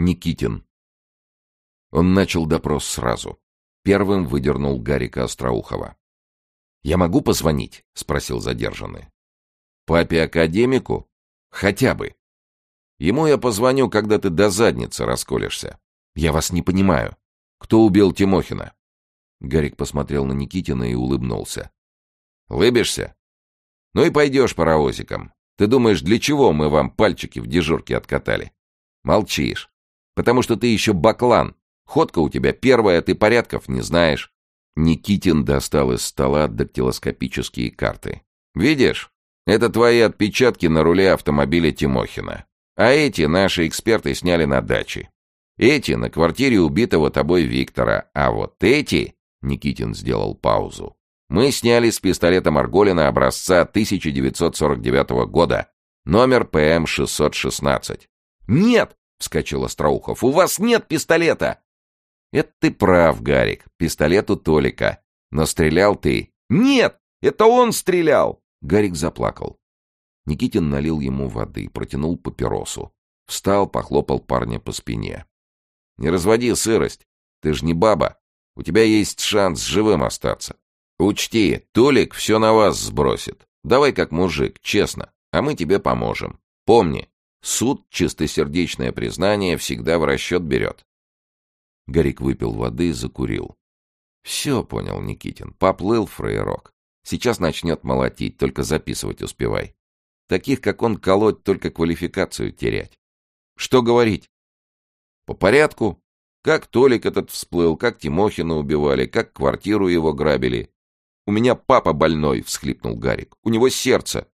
Никитин. Он начал допрос сразу. Первым выдернул Гарика Остроухова. «Я могу позвонить?» — спросил задержанный. «Папе-академику? Хотя бы. Ему я позвоню, когда ты до задницы расколешься. Я вас не понимаю. Кто убил Тимохина?» Гарик посмотрел на Никитина и улыбнулся. «Лыбишься? Ну и пойдешь паровозиком. Ты думаешь, для чего мы вам пальчики в дежурке откатали? Молчишь. Потому что ты еще баклан. Ходка у тебя первая, ты порядков не знаешь. Никитин достал из стола дактилоскопические карты. «Видишь? Это твои отпечатки на руле автомобиля Тимохина. А эти наши эксперты сняли на даче. Эти на квартире убитого тобой Виктора. А вот эти...» Никитин сделал паузу. Мы сняли с пистолета Марголина образца 1949 года, номер ПМ-616. «Нет!» — вскочил Остроухов. «У вас нет пистолета!» «Это ты прав, Гарик, пистолет у Толика. Но стрелял ты». «Нет! Это он стрелял!» Гарик заплакал. Никитин налил ему воды, протянул папиросу. Встал, похлопал парня по спине. «Не разводи сырость. Ты ж не баба. У тебя есть шанс живым остаться. Учти, Толик все на вас сбросит. Давай как мужик, честно, а мы тебе поможем. Помни, суд чистосердечное признание всегда в расчет берет. Гарик выпил воды и закурил. Все, понял Никитин, поплыл фрейрок. Сейчас начнет молотить, только записывать успевай. Таких, как он, колоть, только квалификацию терять. Что говорить? По порядку. Как Толик этот всплыл, как Тимохина убивали, как квартиру его грабили, «У меня папа больной», — всхлипнул Гарик. «У него сердце».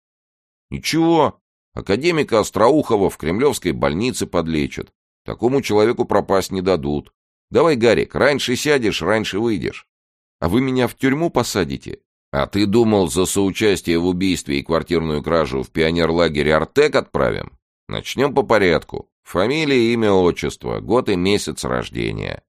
«Ничего, академика Остроухова в кремлевской больнице подлечат. Такому человеку пропасть не дадут. Давай, Гарик, раньше сядешь, раньше выйдешь. А вы меня в тюрьму посадите? А ты думал, за соучастие в убийстве и квартирную кражу в пионерлагерь Артек отправим? Начнем по порядку. Фамилия, имя, отчество, год и месяц рождения.